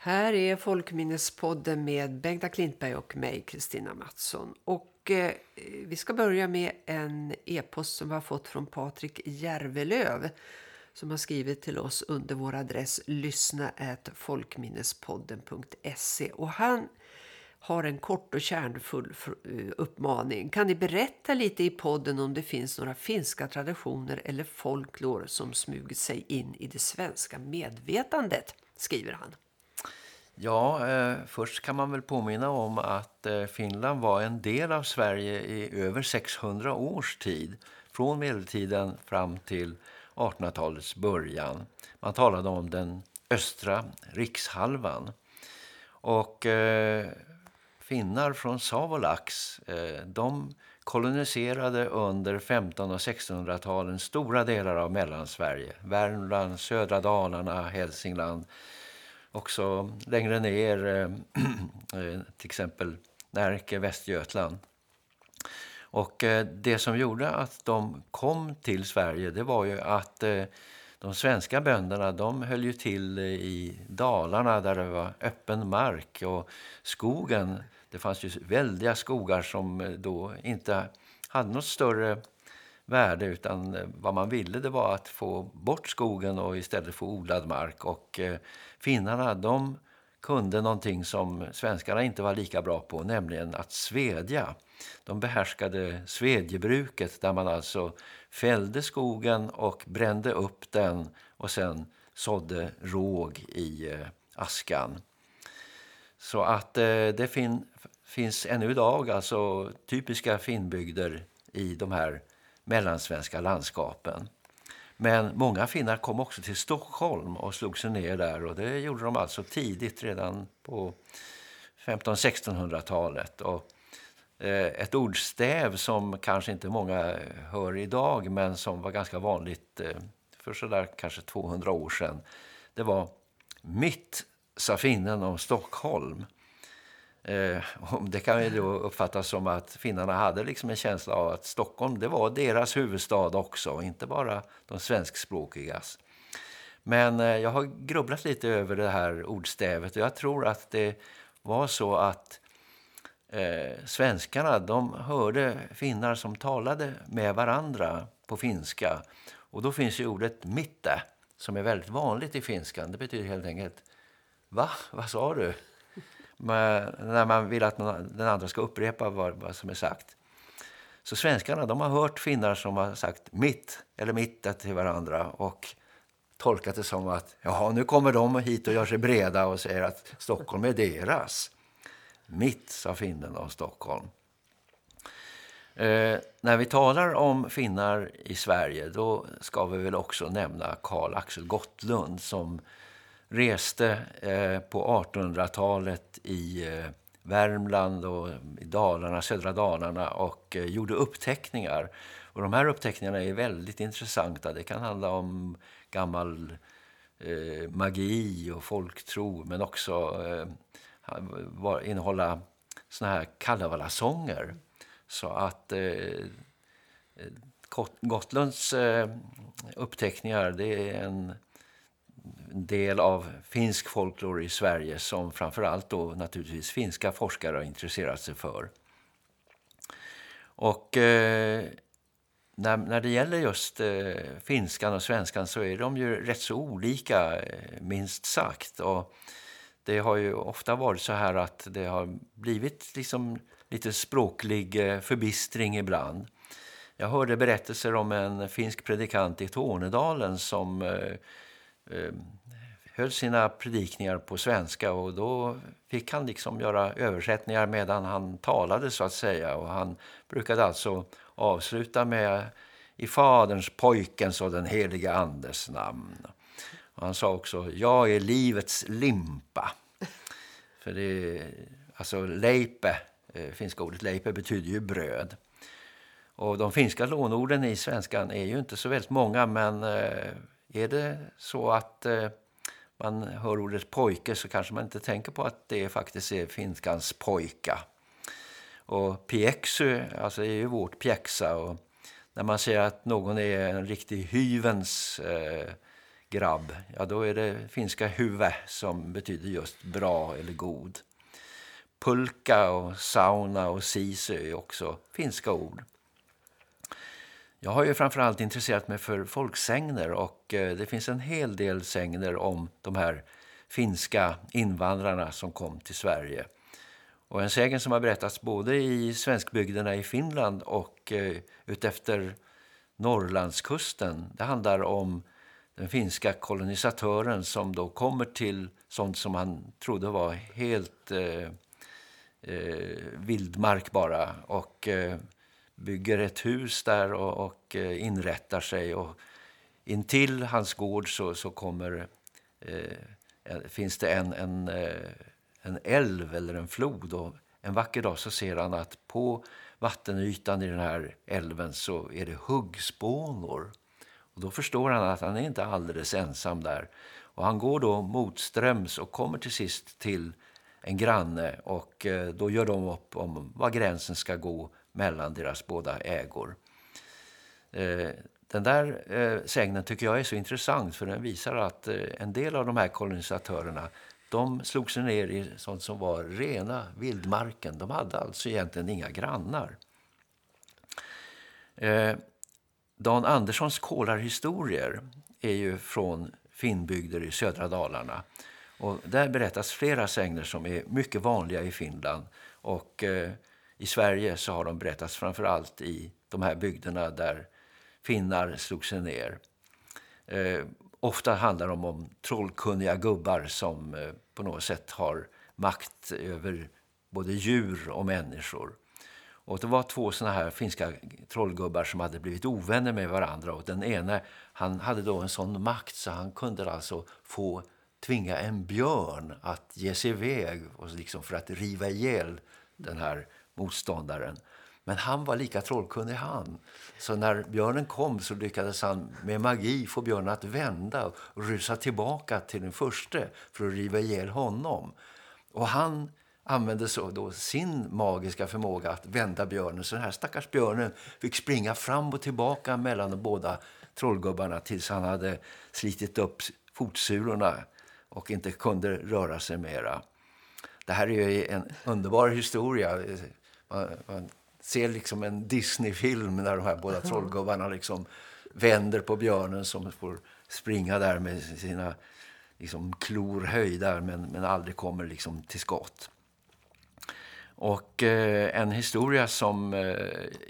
Här är Folkminnespodden med Bengta Klintberg och mig, Kristina Mattsson. Och eh, vi ska börja med en e-post som vi har fått från Patrik Järvelöv som har skrivit till oss under vår adress lyssna folkminnespodden.se och han har en kort och kärnfull eh, uppmaning. Kan ni berätta lite i podden om det finns några finska traditioner eller folklor som smugit sig in i det svenska medvetandet, skriver han. Ja, eh, först kan man väl påminna om att eh, Finland var en del av Sverige i över 600 års tid. Från medeltiden fram till 1800-talets början. Man talade om den östra rikshalvan. Och eh, finnar från Savolax, eh, de koloniserade under 1500- och 1600-talen stora delar av Mellansverige. Värmland, södra Dalarna, Hälsingland. Också längre ner, eh, eh, till exempel Närke, Västergötland. Och eh, det som gjorde att de kom till Sverige det var ju att eh, de svenska bönderna de höll ju till eh, i Dalarna där det var öppen mark och skogen. Det fanns ju väldiga skogar som eh, då inte hade något större värde utan eh, vad man ville det var att få bort skogen och istället få odlad mark. Och eh, finnarna de kunde någonting som svenskarna inte var lika bra på nämligen att svedja. De behärskade svedjebruket där man alltså fällde skogen och brände upp den och sen sådde råg i eh, askan. Så att eh, det fin finns ännu idag alltså typiska finbygder i de här mellansvenska landskapen. Men många finnar kom också till Stockholm och slog sig ner där och det gjorde de alltså tidigt redan på 1500-1600-talet och Eh, ett ordstäv som kanske inte många hör idag men som var ganska vanligt eh, för sådär kanske 200 år sedan. Det var mitt sa finnen om Stockholm. Eh, det kan ju då uppfattas som att finnarna hade liksom en känsla av att Stockholm det var deras huvudstad också, inte bara de svenskspråkigas. Men eh, jag har grubblat lite över det här ordstävet och jag tror att det var så att eh, svenskarna de hörde finnar som talade med varandra på finska. Och då finns ju ordet mitte som är väldigt vanligt i finskan. Det betyder helt enkelt, va? Vad sa du? När man vill att den andra ska upprepa vad, vad som är sagt. Så svenskarna de har hört finnar som har sagt mitt eller mitta till varandra och tolkat det som att jaha, nu kommer de hit och gör sig breda och säger att Stockholm är deras. Mitt, sa finnen om Stockholm. Eh, när vi talar om finnar i Sverige då ska vi väl också nämna Karl Axel Gottlund som reste eh, på 1800-talet i eh, Värmland och i Dalarna, södra Dalarna och eh, gjorde uppteckningar. Och de här upptäckningarna är väldigt intressanta. Det kan handla om gammal eh, magi och folktro men också eh, var, innehålla såna här Kalevala-sånger. Så att eh, eh Gotlunds eh, uppteckningar det är en del av finsk folklore i Sverige som framförallt då naturligtvis finska forskare har intresserat sig för. Och eh, när, när det gäller just eh, finskan och svenskan så är de ju rätt så olika eh, minst sagt. Och det har ju ofta varit så här att det har blivit liksom lite språklig eh, förbistring ibland. Jag hörde berättelser om en finsk predikant i Tornedalen som eh, Eh, höll sina predikningar på svenska och då fick han liksom göra översättningar medan han talade så att säga och han brukade alltså avsluta med i faderns, pojkens och den heliga andes namn. Och han sa också, jag är livets limpa. För det alltså leipe, eh, finska ordet leipe betyder ju bröd. Och de finska lånorden i svenskan är ju inte så väldigt många men eh, är det så att eh, man hör ordet pojke så kanske man inte tänker på att det faktiskt är finskans pojka. Och pjäxu, alltså är ju vårt pjäxa och när man säger att någon är en riktig hyvens eh, grabb, ja då är det finska hyvä som betyder just bra eller god. Pulka och sauna och sisu är också finska ord. Jag har ju framförallt intresserat mig för folksängner och eh, det finns en hel del sängner om de här finska invandrarna som kom till Sverige. Och en sägen som har berättats både i svenskbygderna i Finland och eh, utefter Norrlandskusten. Det handlar om den finska kolonisatören som då kommer till sånt som han trodde var helt eh, eh, vildmark bara och eh, bygger ett hus där och, och eh, inrättar sig och intill hans gård så, så kommer eh, finns det en, en, eh, en älv eller en flod och en vacker dag så ser han att på vattenytan i den här älven så är det huggspånor. Och då förstår han att han är inte alldeles ensam där. Och han går då motströms och kommer till sist till en granne och eh, då gör de upp om var gränsen ska gå mellan deras båda ägor. Eh, den där eh, sägnen tycker jag är så intressant för den visar att eh, en del av de här kolonisatörerna de slog sig ner i sånt som var rena vildmarken. De hade alltså egentligen inga grannar. Dan Anderssons kolarhistorier är ju från Finnbygder i södra Dalarna. Och där berättas flera sägner som är mycket vanliga i Finland. Och i Sverige så har de berättats framförallt i de här bygderna där finnar slog sig ner. Eh, ofta handlar de om, trollkunniga gubbar som eh, på något sätt har makt över både djur och människor. Och det var två såna här finska trollgubbar som hade blivit ovänner med varandra. Och den ena han hade då en sån makt så han kunde alltså få tvinga en björn att ge sig iväg och liksom för att riva ihjäl den här motståndaren. Men han var lika trollkunnig han. Så när björnen kom så lyckades han med magi få björnen att vända och rusa tillbaka till den första för att riva ihjäl honom. Och han använde så då sin magiska förmåga att vända björnen. Så den här stackars björnen fick springa fram och tillbaka mellan de båda trollgubbarna tills han hade slitit upp fotsulorna och inte kunde röra sig mera. Det här är ju en underbar historia. Man, man ser liksom en Disney-film när de här båda trollgubbarna liksom vänder på björnen som får springa där med sina liksom klor höjda men, men aldrig kommer liksom till skott. Och eh, en historia som eh,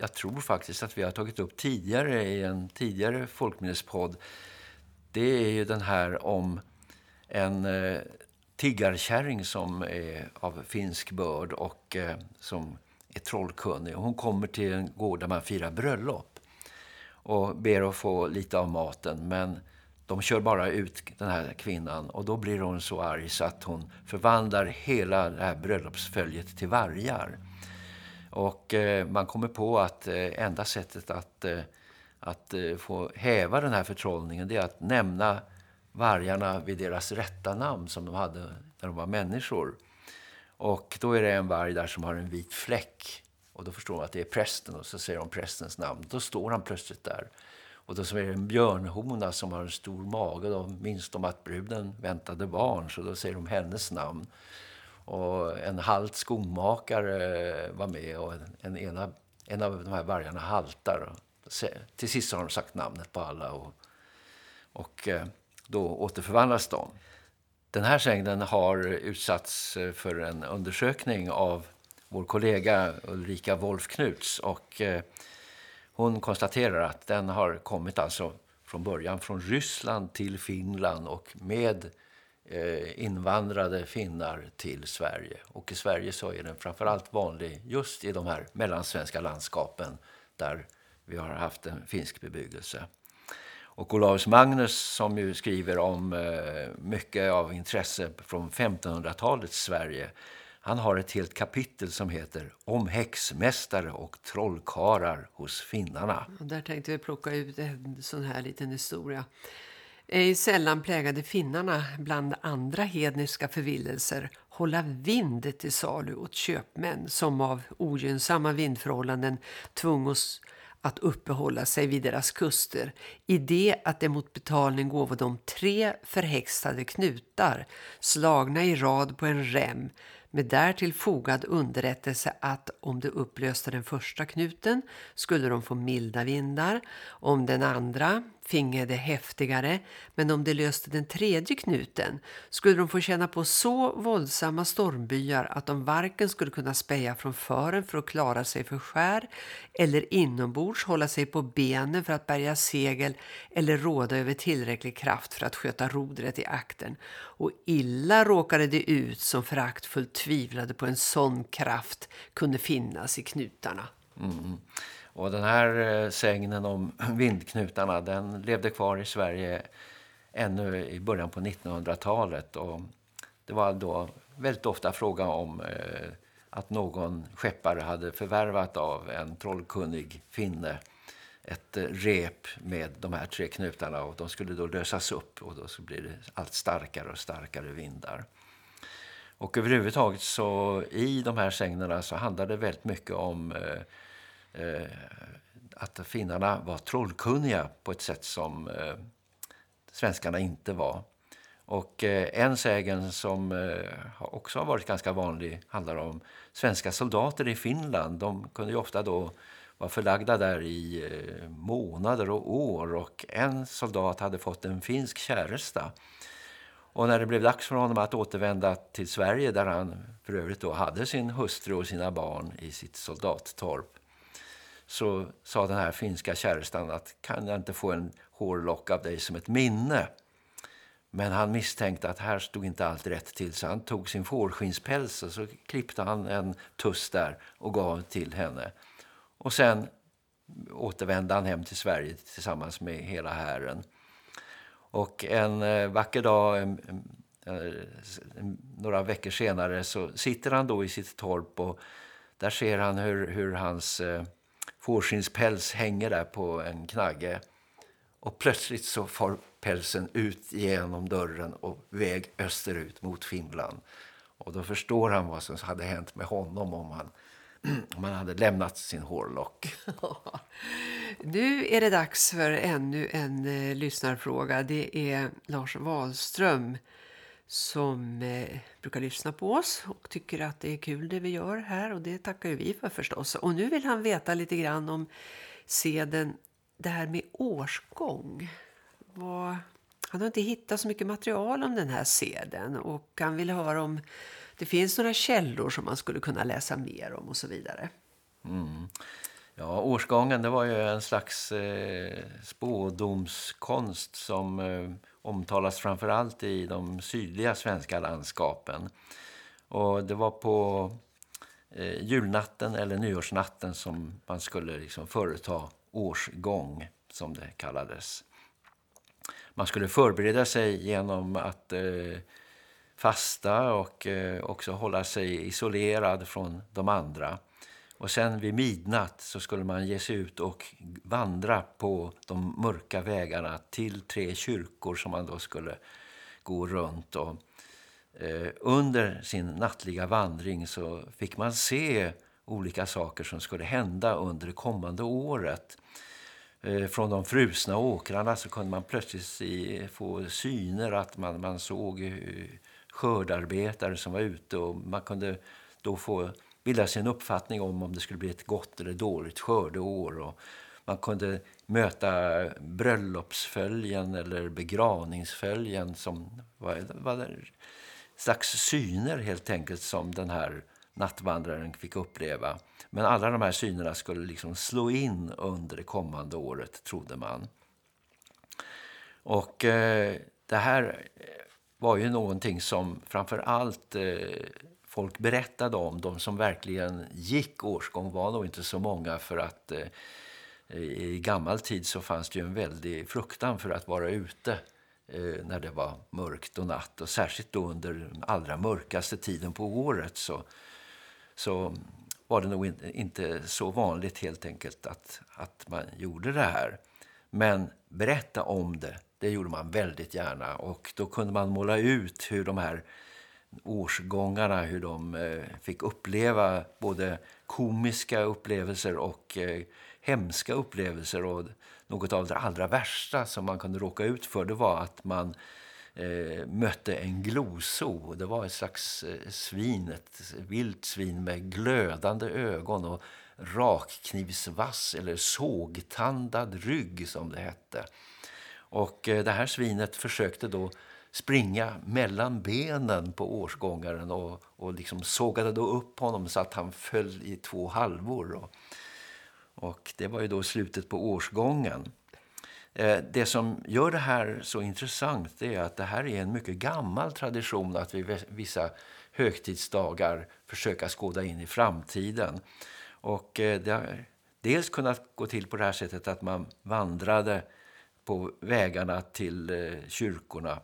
jag tror faktiskt att vi har tagit upp tidigare i en tidigare folkminnespodd det är ju den här om en eh, tiggarkärring som är av finsk börd och eh, som är trollkunnig. Hon kommer till en gård där man firar bröllop och ber att få lite av maten. Men de kör bara ut den här kvinnan och då blir hon så arg så att hon förvandlar hela det här bröllopsföljet till vargar. Och eh, man kommer på att eh, enda sättet att, eh, att eh, få häva den här förtrollningen det är att nämna vargarna vid deras rätta namn som de hade när de var människor. Och då är det en varg där som har en vit fläck. Och då förstår man att det är prästen och så säger de prästens namn. Då står han plötsligt där. Och då så är det en björnhona som har en stor mage. Då minns de att bruden väntade barn så då säger de hennes namn. Och en halt skomakare var med och en, ena, en av de här vargarna haltar. Till sist har de sagt namnet på alla och, och eh, då återförvandlas de. Den här sängden har utsatts eh, för en undersökning av vår kollega Ulrika Wolf-Knuts och eh, hon konstaterar att den har kommit alltså från början från Ryssland till Finland och med eh, invandrade finnar till Sverige. Och i Sverige så är den framförallt vanlig just i de här mellansvenska landskapen där vi har haft en finsk bebyggelse. Och Olaus Magnus som ju skriver om eh, mycket av intresse från 1500-talets Sverige. Han har ett helt kapitel som heter Om häxmästare och trollkarar hos finnarna. Och där tänkte vi plocka ut en sån här liten historia. Ej sällan plägade finnarna bland andra hedniska förvillelser hålla vind till salu åt köpmän som av ogynnsamma vindförhållanden tvungos att uppehålla sig vid deras kuster i det att de mot betalning gåvo de tre förhäxade knutar slagna i rad på en rem med därtill fogad underrättelse att om de upplöste den första knuten skulle de få milda vindar, om den andra finge det häftigare, men om de löste den tredje knuten skulle de få känna på så våldsamma stormbyar att de varken skulle kunna speja från fören för att klara sig för skär eller inombords hålla sig på benen för att bärga segel eller råda över tillräcklig kraft för att sköta rodret i akten. Och illa råkade det ut som föraktfullt tvivlade på en sån kraft kunde finnas i knutarna. Mm. mm. Och den här eh, sägnen om vindknutarna den levde kvar i Sverige ännu i början på 1900-talet. Och det var då väldigt ofta fråga om eh, att någon skeppare hade förvärvat av en trollkunnig finne ett eh, rep med de här tre knutarna och de skulle då lösas upp och då så blir det allt starkare och starkare vindar. Och överhuvudtaget så i de här sägnerna så handlar det väldigt mycket om eh, Eh, att finnarna var trollkunniga på ett sätt som eh, svenskarna inte var. Och eh, en sägen som eh, också har varit ganska vanlig handlar om svenska soldater i Finland. De kunde ju ofta då vara förlagda där i eh, månader och år och en soldat hade fått en finsk käresta. Och när det blev dags för honom att återvända till Sverige där han för övrigt då hade sin hustru och sina barn i sitt soldattorp så sa den här finska kärestan att kan jag inte få en hårlock av dig som ett minne? Men han misstänkte att här stod inte allt rätt till så han tog sin fårskinnspäls och så klippte han en tuss där och gav till henne. Och sen återvände han hem till Sverige tillsammans med hela hären. Och en eh, vacker dag, en, en, en, några veckor senare, så sitter han då i sitt torp och där ser han hur, hur hans eh, fårskinnspäls hänger där på en knagge. Och plötsligt så far pälsen ut genom dörren och väg österut mot Finland. Och då förstår han vad som hade hänt med honom om han, om han hade lämnat sin hårlock. nu är det dags för ännu en eh, lyssnarfråga. Det är Lars Wahlström som eh, brukar lyssna på oss och tycker att det är kul det vi gör här och det tackar ju vi för förstås. Och nu vill han veta lite grann om seden, det här med årsgång. Vad, han har inte hittat så mycket material om den här seden och han vill höra om det finns några källor som man skulle kunna läsa mer om och så vidare. Mm. Ja, årsgången det var ju en slags eh, spådomskonst som eh, omtalas framförallt i de sydliga svenska landskapen. Och det var på eh, julnatten eller nyårsnatten som man skulle liksom företa årsgång som det kallades. Man skulle förbereda sig genom att eh, fasta och eh, också hålla sig isolerad från de andra. Och sen vid midnatt så skulle man ge sig ut och vandra på de mörka vägarna till tre kyrkor som man då skulle gå runt. Och, eh, under sin nattliga vandring så fick man se olika saker som skulle hända under det kommande året. Eh, från de frusna åkrarna så kunde man plötsligt få syner att man, man såg eh, skördarbetare som var ute och man kunde då få bilda sig en uppfattning om om det skulle bli ett gott eller dåligt skördeår. Och man kunde möta bröllopsföljen eller begravningsföljen som var, var slags syner helt enkelt som den här nattvandraren fick uppleva. Men alla de här synerna skulle liksom slå in under det kommande året, trodde man. Och eh, det här var ju någonting som framför allt eh, folk berättade om. De som verkligen gick årsgång var nog inte så många för att eh, i gammal tid så fanns det ju en väldig fruktan för att vara ute eh, när det var mörkt och natt. Och särskilt då under den allra mörkaste tiden på året så, så var det nog inte, inte så vanligt helt enkelt att, att man gjorde det här. Men berätta om det, det gjorde man väldigt gärna. Och då kunde man måla ut hur de här årsgångarna hur de eh, fick uppleva både komiska upplevelser och eh, hemska upplevelser och något av det allra värsta som man kunde råka ut för det var att man eh, mötte en gloso. Det var ett slags eh, svin, ett vilt svin med glödande ögon och rakknivsvass eller sågtandad rygg som det hette. Och eh, det här svinet försökte då springa mellan benen på årsgångaren och, och liksom sågade då upp honom så att han föll i två halvor. Och, och det var ju då slutet på årsgången. Eh, det som gör det här så intressant är att det här är en mycket gammal tradition att vid vissa högtidsdagar försöka skåda in i framtiden. Och eh, det har dels kunnat gå till på det här sättet att man vandrade på vägarna till eh, kyrkorna.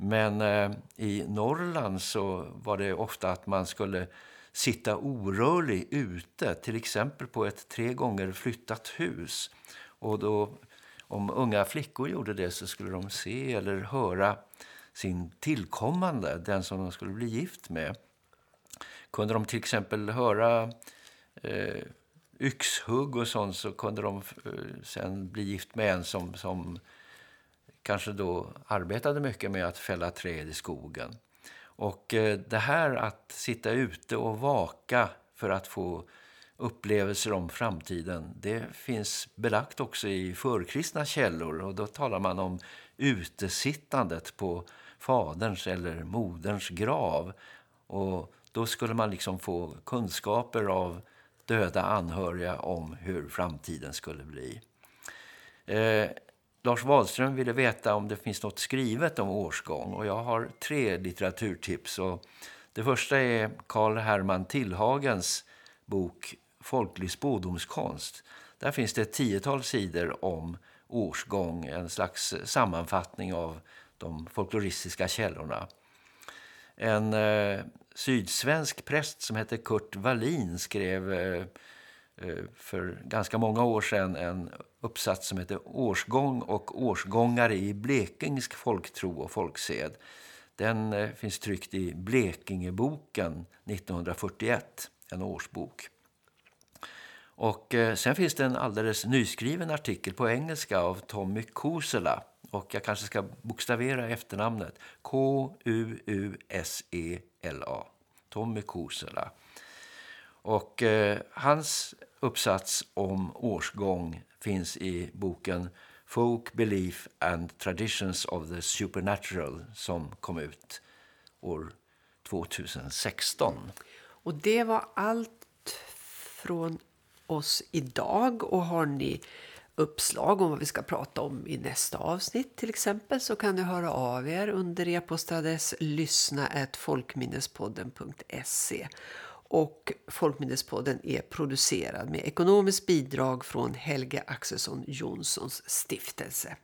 Men eh, i Norrland så var det ofta att man skulle sitta orörlig ute, till exempel på ett tre gånger flyttat hus. Och då om unga flickor gjorde det så skulle de se eller höra sin tillkommande, den som de skulle bli gift med. Kunde de till exempel höra eh, yxhugg och sånt så kunde de eh, sen bli gift med en som, som kanske då arbetade mycket med att fälla träd i skogen. Och eh, det här att sitta ute och vaka för att få upplevelser om framtiden. Det finns belagt också i förkristna källor och då talar man om utesittandet på faderns eller moderns grav. Och då skulle man liksom få kunskaper av döda anhöriga om hur framtiden skulle bli. Eh, Lars Wahlström ville veta om det finns något skrivet om årsgång och jag har tre litteraturtips. Och det första är Karl Herman Tillhagens bok folklig spådomskonst. Där finns det ett tiotal sidor om årsgång, en slags sammanfattning av de folkloristiska källorna. En eh, sydsvensk präst som heter Kurt Wallin skrev eh, eh, för ganska många år sedan en uppsats som heter Årsgång och årsgångare i blekingsk folktro och folksed. Den eh, finns tryckt i Blekingeboken 1941, en årsbok. Och eh, sen finns det en alldeles nyskriven artikel på engelska av Tommy Kusela. Och jag kanske ska bokstavera efternamnet. K-U-U-S-E-L-A. Tommy Kusela. Och eh, hans uppsats om årsgång finns i boken Folk, Belief and Traditions of the Supernatural som kom ut år 2016. Och det var allt från oss idag och har ni uppslag om vad vi ska prata om i nästa avsnitt till exempel så kan ni höra av er under e-postadress lyssna folkminnespodden.se och Folkminnespodden är producerad med ekonomiskt bidrag från Helge Axelsson Jonssons stiftelse.